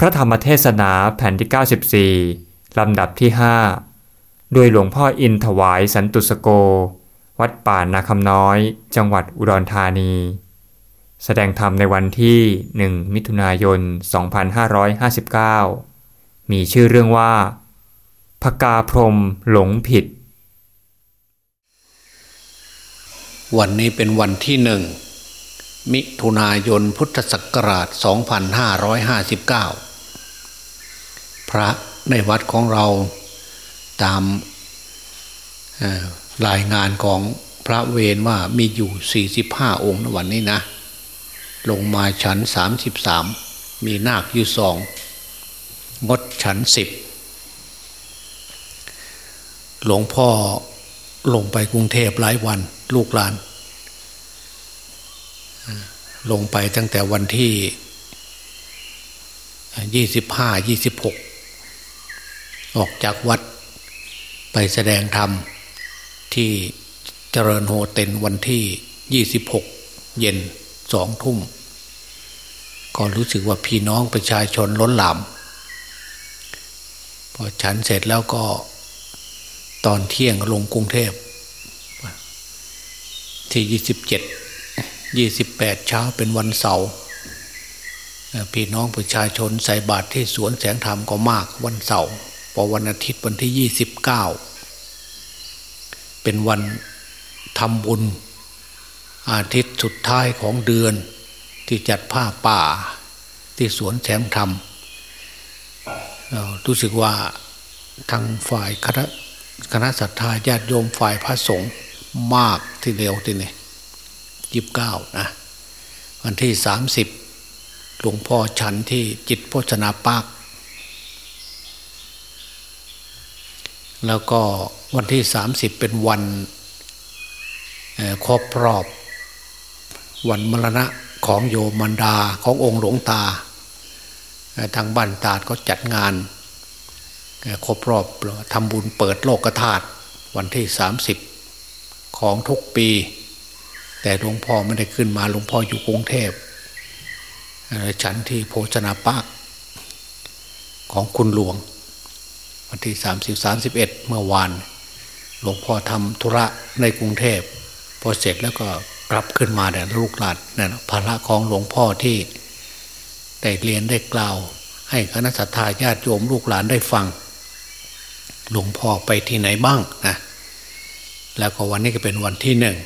พระธรรมเทศนาแผ่นที่ 94 ลำดับที่ 5 โดยหลวงพ่ออินถวายสันตุสโก วัดป่านาคำน้อย จังหวัดอุดรธานี แสดงธรรมในวันที่ 1 มิถุนายน 2559 มีชื่อเรื่องว่าพกาพรมหลงผิด วันนี้เป็นวันที่หนึ่งมิถุนายนพุทธศักราช 2559พ ระในวัดของเราตามรายงานของพระเวรว่ามีอยู่ 45 องค์ในวันนี้นะ ลงมาฉัน 33 มีนาคอยู่สองงดฉันสิบหลวงพ่อลงไปกรุงเทพหลายวันลูกหลาน ลงไปตั้งแต่วันที่ยี่สิบห้ายี่สิบหก ออกจากวัด ไปแสดงธรรม ที่เจริญโฮเต็นวันที่ยี่สิบหกเย็นสองทุ่ม ก็รู้สึกว่าพี่น้องประชาชนล้นหลาม พอฉันเสร็จแล้วก็ตอนเที่ยงลงกรุงเทพ ที่ยี่สิบเจ็ดยี่สิบแปดเช้าเป็นวันเสาร์พี่น้องประชาชนใส่บาตรที่สวนแสงธรรมก็มากวันเสาร์ พอวันอาทิตย์วันที่ยี่สิบเก้าเป็นวันทำบุญ อาทิตย์สุดท้ายของเดือนที่จัดผ้าป่าที่สวนแสงธรรมรู้สึกว่าทางฝ่ายคณะคณะศรัทธาญาติโยมฝ่ายพระสงฆ์มากทีเดียวทีนี้ยี่สิบเก้านะวันที่สามสิบหลวงพ่อฉันที่จิตโภชนาปาก แล้วก็วันที่สามสิบเป็นวันครบรอบ วันมรณะของโยมันดาขององค์หลวงตา ทางบ้านตาดก็จัดงานครบรอบทำบุญเปิดโลกธาตุวันที่สามสิบของทุกปี แต่หลวงพ่อไม่ได้ขึ้นมาหลวงพ่ออยู่กรุงเทพฉันที่โภชนาปากของคุณหลวง วันที่สามสิบสามสิบเอ็ดเมื่อวาน หลวงพ่อทำธุระในกรุงเทพพอเสร็จแล้วก็กลับขึ้นมาแต่ลูกหลานนั่นภาระของหลวงพ่อที่ได้เรียนได้กล่าว ให้คณะสัตยาญาติโยมลูกหลานได้ฟัง หลวงพ่อไปที่ไหนบ้างนะแล้วก็วันนี้ก็เป็นวันที่หนึ่ง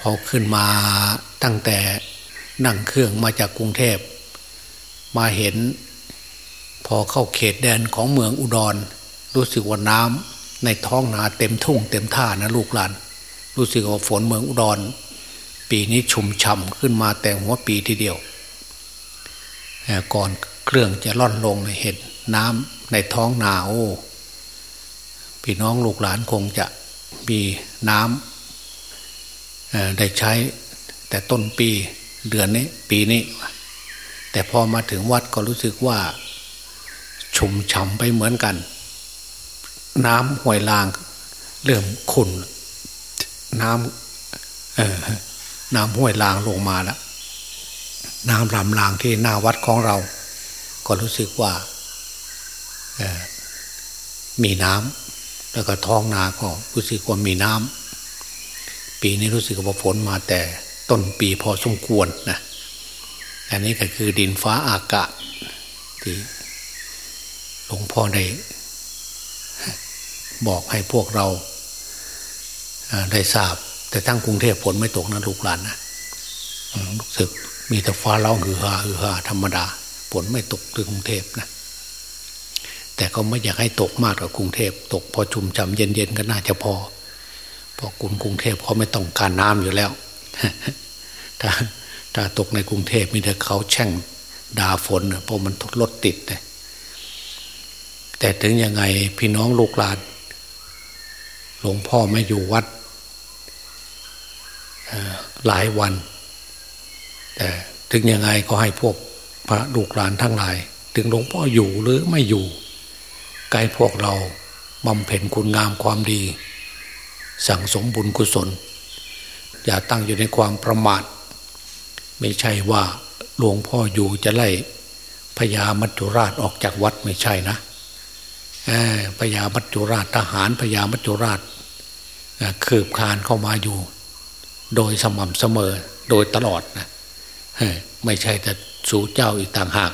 พอขึ้นมาตั้งแต่นั่งเครื่องมาจากกรุงเทพ มาเห็น พอเข้าเขตแดนของเมืองอุดร รู้สึกว่าน้ำในท้องนาเต็มทุ่งเต็มท่านะลูกหลาน รู้สึกว่าฝนเมืองอุดร ปีนี้ชุ่มฉ่าขึ้นมาแต่หัวปีทีเดียว ก่อนเครื่องจะล่อนลงเห็นน้ำในท้องนาโอ้พี่น้องลูกหลานคงจะมีน้ำได้ใช้แต่ต้นปีเดือนนี้ปีนี้ แต่พอมาถึงวัดก็รู้สึกว่า ชุ่มฉ่าไปเหมือนกัน น้ำห้วยลาง เริ่มขุ่นน้ำน้ำห้วยลางลงมาแล้วน้ำลำลางที่หน้าวัดของเรา ก็รู้สึกว่ามีน้ำแล้วก็ท้องนาก็รู้สึกว่ามีน้ำปีนี้รู้สึกว่าฝนมาแต่ต้นปีพอสมควรนะอันนี้ก็คือดินฟ้าอากาศที่ หลวงพ่อได้บอกให้พวกเราได้ทราบ แต่ทั้งกรุงเทพฝนไม่ตกนะลูกหลานนะรู้สึกมีแต่ฟ้าเล่าหือฮาหือฮาธรรมดาฝนไม่ตกถึงกรุงเทพนะแต่ก็ไม่อยากให้ตกมากกว่ากรุงเทพตกพอชุ่มฉ่ำเย็นๆก็น่าจะพอเพราะกรุงกรุงเทพเขาไม่ต้องการน้ำอยู่แล้วถ้าถ้าตกในกรุงเทพมีแต่เขาแช่งด่าฝนเพราะมันรถติดเลย แต่ถึงยังไงพี่น้องลูกหลาน หลวงพ่อไม่อยู่วัดหลายวัน แต่ถึงยังไงก็ให้พวกพระลูกหลานทั้งหลาย ถึงหลวงพ่ออยู่หรือไม่อยู่ไกลพวกเราบำเพ็ญคุณงามความดี สั่งสมบุญกุศล อย่าตั้งอยู่ในความประมาท ไม่ใช่ว่าหลวงพ่ออยู่จะไล่พญามัจจุราชออกจากวัดไม่ใช่นะ พญามัจจุราชทหารพญามัจจุราชคืบคานเข้ามาอยู่ โดยสม่ำเสมอโดยตลอดนะไม่ใช่แต่สู่เจ้าอีกต่างหาก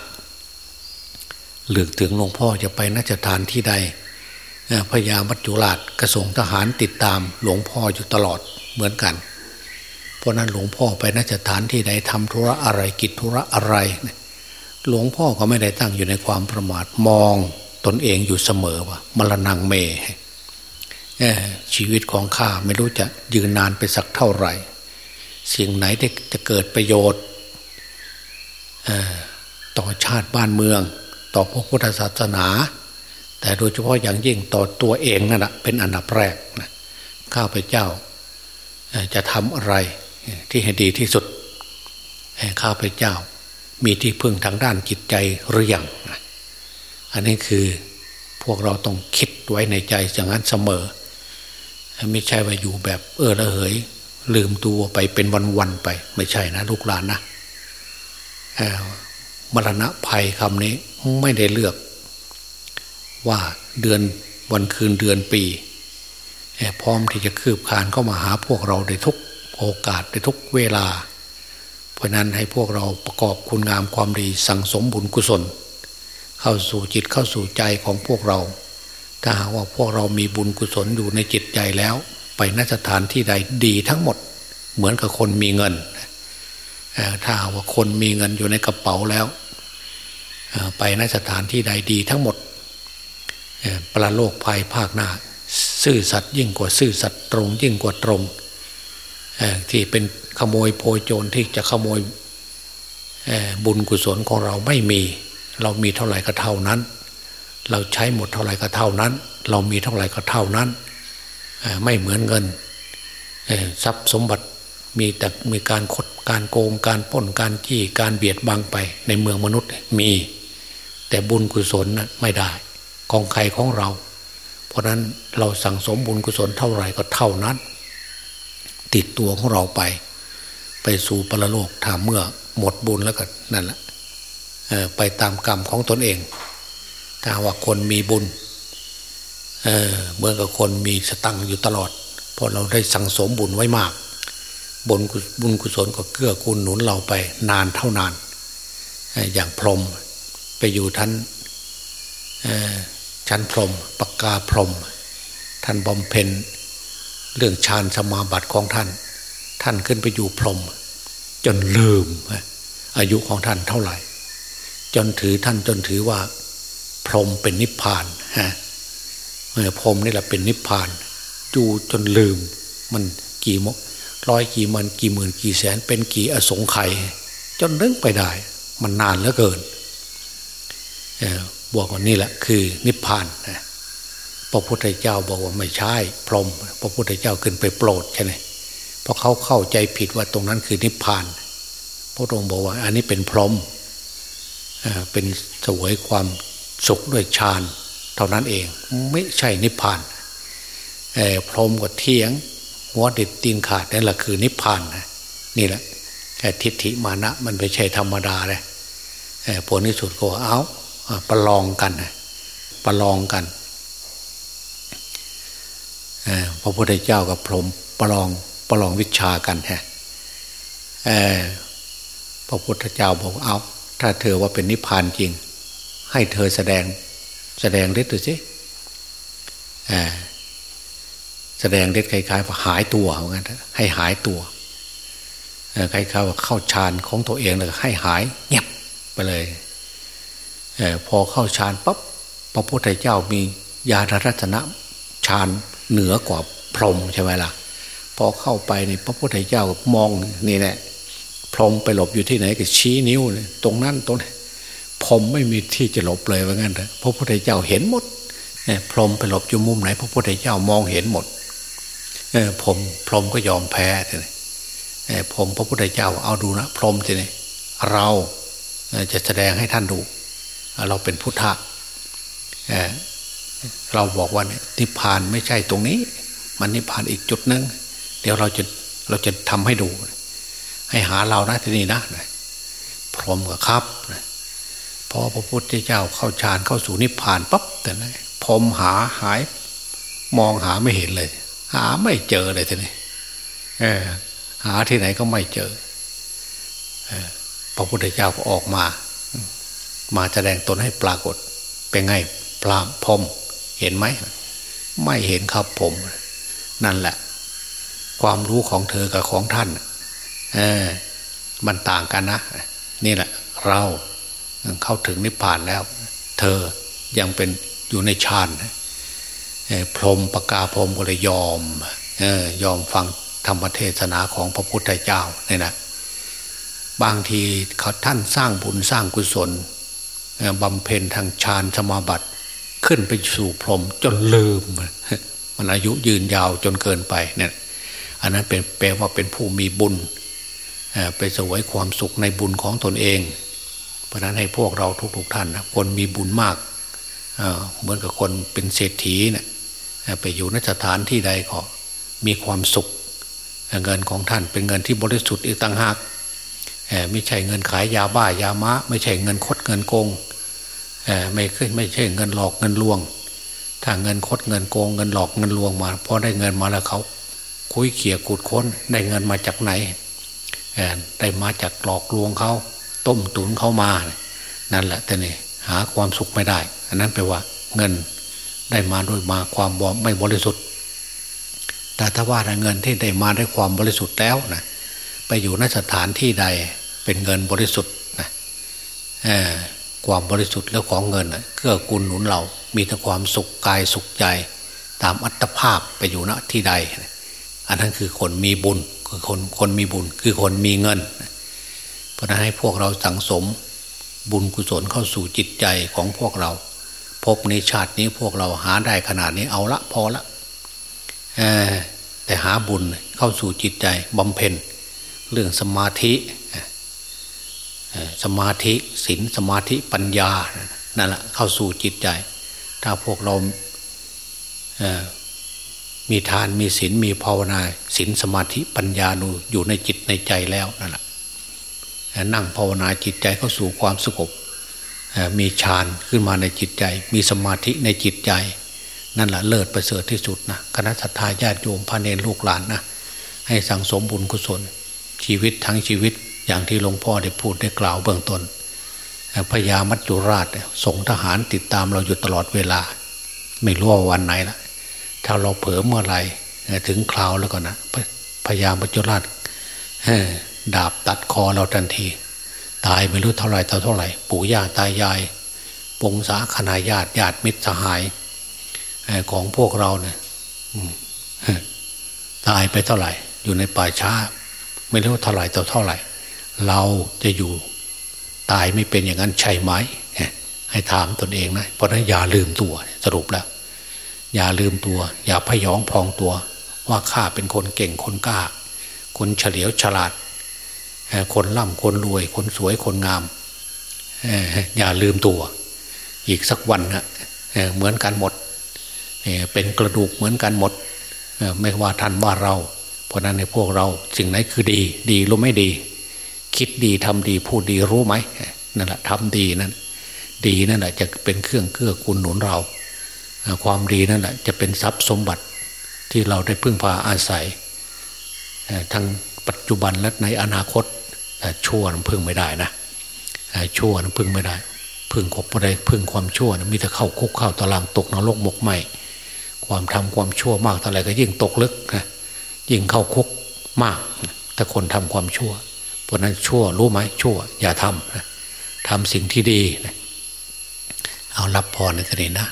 เหลือถึงหลวงพ่อจะไปนัจฐานที่ใดพญามัจจุราชกระสงทหารติดตามหลวงพ่ออยู่ตลอดเหมือนกัน เพราะนั้นหลวงพ่อไปนัจฐานที่ใดทำธุระอะไรกิจธุระอะไร หลวงพ่อก็ไม่ได้ตั้งอยู่ในความประมาทมอง ตนเองอยู่เสมอว่ามรณงเมชีวิตของข้าไม่รู้จะยืนนานไปสักเท่าไหร่ สิ่งไหนที่จะเกิดประโยชน์ต่อชาติบ้านเมือง ต่อพระพุทธศาสนา แต่โดยเฉพาะอย่างยิ่งต่อตัวเองนั่นแหะเป็นอันดับแรกนะข้าพเจ้าจะทำอะไรที่ให้ดีที่สุดข้าพเจ้ามีที่พึ่งทางด้านจิตใจหรือยัง อันนี้คือพวกเราต้องคิดไว้ในใจอย่างนั้นเสมอ ไม่ใช่ว่าอยู่แบบเออละเหย ลืมตัวไปเป็นวันๆไป ไม่ใช่นะลูกหลานนะมรณะภัยคำนี้ไม่ได้เลือก ว่าเดือนวันคืนเดือนปี พร้อมที่จะคืบคานเข้ามาหาพวกเราได้ทุกโอกาสได้ทุกเวลา เพราะนั้นให้พวกเราประกอบคุณงามความดีสั่งสมบุญกุศล เข้าสู่จิตเข้าสู่ใจของพวกเรา ถ้าหากว่าพวกเรามีบุญกุศลอยู่ในจิตใจแล้ว ไปนสถานที่ใดดีทั้งหมด เหมือนกับคนมีเงิน ถ้าว่าคนมีเงินอยู่ในกระเป๋าแล้ว ไปนสถานที่ใดดีทั้งหมดปราโลกภัยภาคหน้าซื่อสัตย์ยิ่งกว่าซื่อสัตย์ตรง ยิ่งกว่าตรงที่เป็นขโมยโพยโจรที่จะขโมยบุญกุศลของเราไม่มี เรามีเท่าไหร่ก็เท่านั้น เราใช้หมดเท่าไหร่ก็เท่านั้น เรามีเท่าไหร่ก็เท่านั้น ไม่เหมือนเงินทรัพย์สมบัติมีแต่มีการคดการโกงการป้นการจี้การเบียดบังไปในเมืองมนุษย์มี แต่บุญกุศลนะไม่ได้ของใครของเรา เพราะนั้นเราสั่งสมบุญกุศลเท่าไหร่ก็เท่านั้น ติดตัวของเราไป ไปสู่ปรโลกถามเมื่อหมดบุญแล้วก็นั่นแหละ ไปตามกรรมของตนเองถ้าว่าคนมีบุญเเมื่อกับคนมีสตังอยู่ตลอด เพราะเราได้สั่งสมบุญไว้มาก บุญบุญกุศลก็เกื้อกูลหนุนเราไปนานเท่านาน อย่างพรหมไปอยู่ท่านชั้นพรหมปากกาพรหมท่านบำเพ็ญเรื่องฌานสมาบัติของท่าน ท่านขึ้นไปอยู่พรหมจนลืมอายุของท่านเท่าไหร่ จนถือท่านจนถือว่า พรหมเป็นนิพพานฮะพรหมนี่แหละเป็นนิพพานอยู่จนลืม มันกี่มกร้อยกี่มันกี่หมื่นกี่แสน เป็นกี่อสงไขยจนนึกไปได้ มันนานเหลือเกินบอกว่านี่แหละคือนิพพานพระพุทธเจ้าบอกว่าไม่ใช่พรหมพระพุทธเจ้าขึ้นไปโปรดใช่ไหมเพราะเขาเข้าใจผิดว่าตรงนั้นคือนิพพาน พระองค์บอกว่าอันนี้เป็นพรหม เป็นสวยความสุขด้วยฌานเท่านั้นเอง ไม่ใช่นิพพานพรหมก็เทียง หัวเด็ดตีนขาดนั่นแหละคือนิพพานนี่แหละแค่ทิฏฐิมานะมันไม่ใช่ธรรมดาเลยผลที่สุดก็เอาประลองกันประลองกันพระพุทธเจ้ากับพรหมประลองประลองวิชากันฮะพระพุทธเจ้าบอกเอา ถ้าเธอว่าเป็นนิพพานจริง ให้เธอแสดงแสดงฤทธิ์ดูสิแสดงฤทธิ์คล้ายๆว่าหายตัวเหมือนกันให้หายตัวคล้ายๆว่าเข้าฌานของตัวเองเลยให้หายเงียบไปเลยอพอเข้าฌานปั๊บพระพุทธเจ้ามีญาณรัตนะฌานเหนือกว่าพรหมใช่ไหมล่ะพอเข้าไปในพระพุทธเจ้ามองนี่แหละ พรมไปหลบอยู่ที่ไหนก็ชี้นิ้วเลยตรงนั้นตรงนี้พรมไม่มีที่จะหลบเลยว่างั้นเถอะพระพุทธเจ้าเห็นหมดพรมไปหลบอยู่มุมไหน พระพุทธเจ้ามองเห็นหมดผมพรมก็ยอมแพ้เลยผมพระพุทธเจ้าเอาดูนะ พรมทีนี้เราจะแสดงให้ท่านดู เราเป็นพุทธะเราบอกว่านิพพานไม่ใช่ตรงนี้ มันนิพพานอีกจุดหนึ่งเดี๋ยวเราจะเราจะทำให้ดู ให้หาเรานะที่นี่นะพรหมก็ครับพอพระพุทธเจ้าเข้าฌานเข้าสู่นิพพานปั๊บแต่นะพรมหาหาย มองหาไม่เห็นเลย หาไม่เจอเลยทีนี้หาที่ไหนก็ไม่เจอพระพุทธเจ้าก็ออกมา มาแสดงตนให้ปรากฏ เป็นไงพระพรมเห็นไหมไม่เห็นครับผม นั่นแหละ ความรู้ของเธอกับของท่าน เออมันต่างกันนะ นี่แหละ เราเข้าถึงนิพพานแล้ว เธอยังเป็นอยู่ในฌานพรมปากาพรมก็เลยยอมยอมฟังธรรมเทศนาของพระพุทธเจ้าเนี่ยนะบางทีเขาท่านสร้างบุญสร้างกุศลบำเพ็ญทางฌานสมาบัติ ขึ้นไปสู่พรมจนลืม มันอายุยืนยาวจนเกินไปเนี่ย อันนั้นเป็นแปลว่าเป็นผู้มีบุญ ไปสวยความสุขในบุญของตนเอง เพราะนั้นให้พวกเราทุกๆท่านนะคนมีบุญมากเหมือนกับคนเป็นเศรษฐีเนะี่ยไปอยู่นสถานที่ใดก็มีความสุข เงินของท่านเป็นเงินที่บริสุทธิ์อีกต่างหากไม่ใช่เงินขายยาบ้ายาม้าไม่ใช่เงินคดเงินโกงไม่ขึ้นไม่ใช่เงินหลอกเงินลวง ถ้าเงินคดเงินโกงเงินหลอกเงินลวงมาพอได้เงินมาแล้วเขาคุยเขี่ยกูดค้นได้เงินมาจากไหน ได้มาจากหลอกลวงเขาต้มตุนเขามา นั่นแหละแต่นี่หาความสุขไม่ได้ อันนั้นแปลว่าเงินได้มาด้วยมาความบอไม่บริสุทธิ์ แต่ถ้าว่าเงินที่ได้มาด้วยความบริสุทธิ์แล้วนะไปอยู่นสถานที่ใดเป็นเงินบริสุทธิ์นะความบริสุทธิ์แล้วของเงินเกื้อกูลหนุนเรา มีแต่ความสุขกายสุขใจ ตามอัตภาพไปอยู่ณที่ใด อันนั้นคือคนมีบุญ คือคนคนมีบุญคือคนมีเงิน เพราะนั้นให้พวกเราสังสมบุญกุศลเข้าสู่จิตใจของพวกเราพบในชาตินี้พวกเราหาได้ขนาดนี้เอาละพอละแต่หาบุญเข้าสู่จิตใจบำเพ็ญ เรื่องสมาธิสมาธิศีลสมาธิปัญญานั่นแหละเข้าสู่จิตใจ ถ้าพวกเรา มีทานมีศีลมีภาวนาศีลสมาธิปัญญานูอยู่ในจิตในใจแล้วนั่นแหละนั่งภาวนาจิตใจเข้าสู่ความสงบมีฌานขึ้นมาในจิตใจ มีสมาธิในจิตใจ นั่นแหละเลิศประเสริฐที่สุดนะคณะสัตยาญาติโยมพระเนรลูกหลานนะให้สั่งสมบุญกุศล ชีวิตทั้งชีวิตอย่างที่หลวงพ่อได้พูดได้กล่าวเบื้องต้นพญามัจจุราชส่งทหารติดตามเราอยู่ตลอดเวลา ไม่รู้ว่าวันไหนละ ถ้าเราเผลอเมื่อไรถึงคราวแล้วก็นะพญามัจจุราชดาบตัดคอเราทันที ตายไม่รู้เท่าไรเท่าเท่าไหร่ ปู่ย่าตายาย ปงสาคณาญาติญาติมิตรสหายของพวกเราเนี่ยตายไปเท่าไหร่ อยู่ในป่าช้า ไม่รู้เท่าไหร่ต่อเท่าไหร่ เราจะอยู่ตายไม่เป็นอย่างนั้นใช่ไหมให้ถามตนเองนะเพราะนั้นอย่าลืมตัวสรุปแล้ว อย่าลืมตัว อย่าพยองพองตัว ว่าข้าเป็นคนเก่งคนกล้า คนเฉลียวฉลาด คนร่ำคนรวย คนสวยคนงาม อย่าลืมตัว อีกสักวันนะเหมือนกันหมด เป็นกระดูกเหมือนกันหมด ไม่ว่าท่านว่าเรา เพราะนั้นในพวกเราสิ่งไหนคือดี ดีรู้ไม่ดี คิดดีทำดีพูดดีรู้ไหมนั่นแหละทำดีนั่นดีนั่นแหละจะเป็นเครื่องเกื้อกูลหนุนเรา ความดีนั่นแหละจะเป็นทรัพย์สมบัติที่เราได้พึ่งพาอาศัยทั้งปัจจุบันและในอนาคตชั่วนั้นพึ่งไม่ได้นะชั่วนั้นพึ่งไม่ได้ พึ่งขบอะไรพึ่งความชั่วนะมีแต่เข้าคุกเข้าตารางตกนรกหมกไหมความทำความชั่วมากเท่าไรก็ยิ่งตกลึกนะยิ่งเข้าคุกมากแต่คนทำความชั่ว เพราะนั้นชั่วรู้ไหมชั่ว อย่าทำนะทำสิ่งที่ดีนะเอารับพรในทะเลนะ